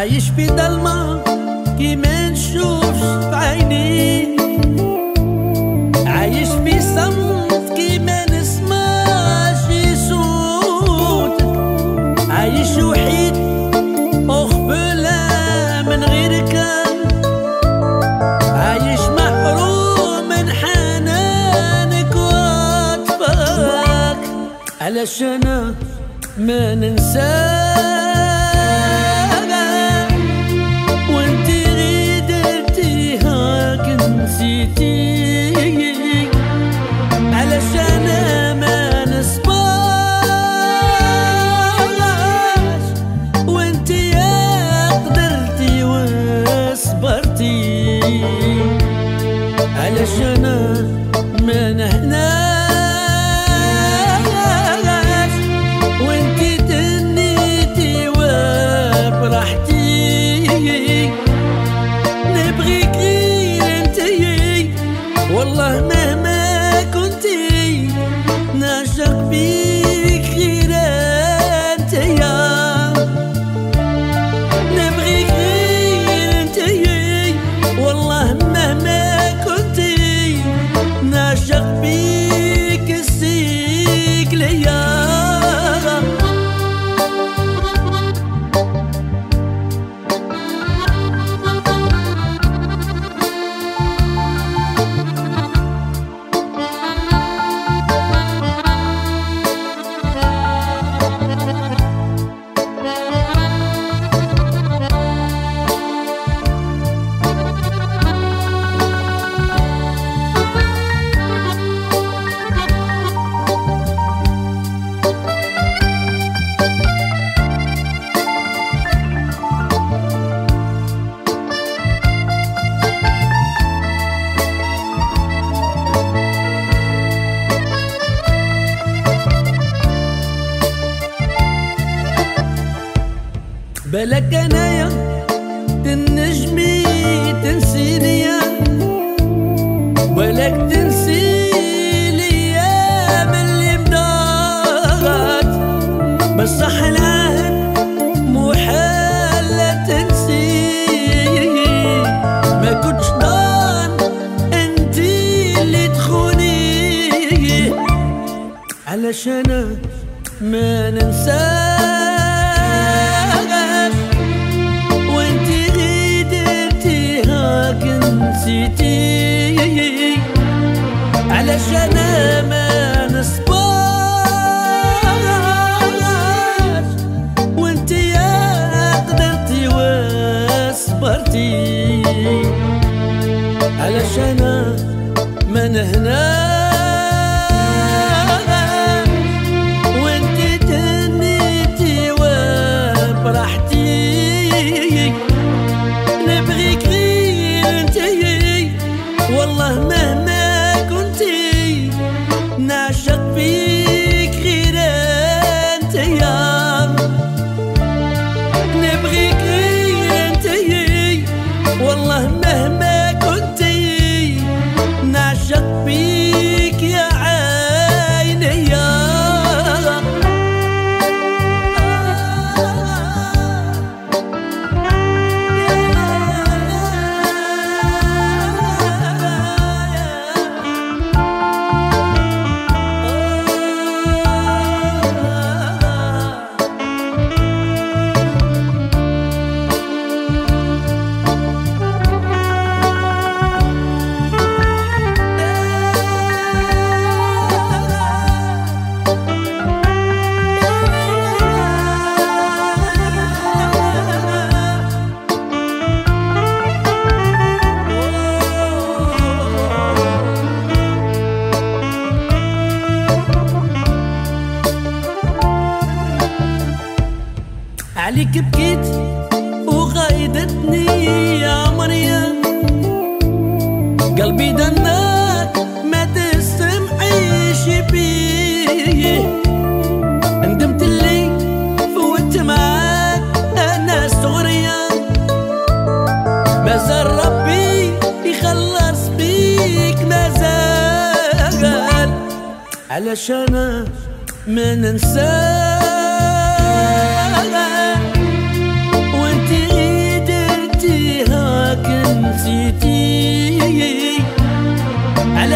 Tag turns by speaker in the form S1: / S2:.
S1: عايش في ضلمة كي ما نشوفش في عيني. عايش في صمت كي ما نسمعش صوت عايش وحيد وخبلة من غيرك عايش محروم من حنانك وعطفك علاش أنا ما ننساك بالك انايا تنجمي تنسيني بالك تنسي الأيام اللي مضات بصح العهد محال لا تنسي ما كنتش ضان انتي اللي تخوني. علاش أنا ما ننساش علاش أنا ما نصبرش وانتي يا قدرتي وصبرتي علاش أنا ما نهناش والله مهما عليك بكيت وغايدتني يا مريم قلبي دناك ما تسمعيش بيه. ندمت اللي فوت معاك أنا صغريا مازال ربي يخلص بيك مازال علاش أنا ما ننساك.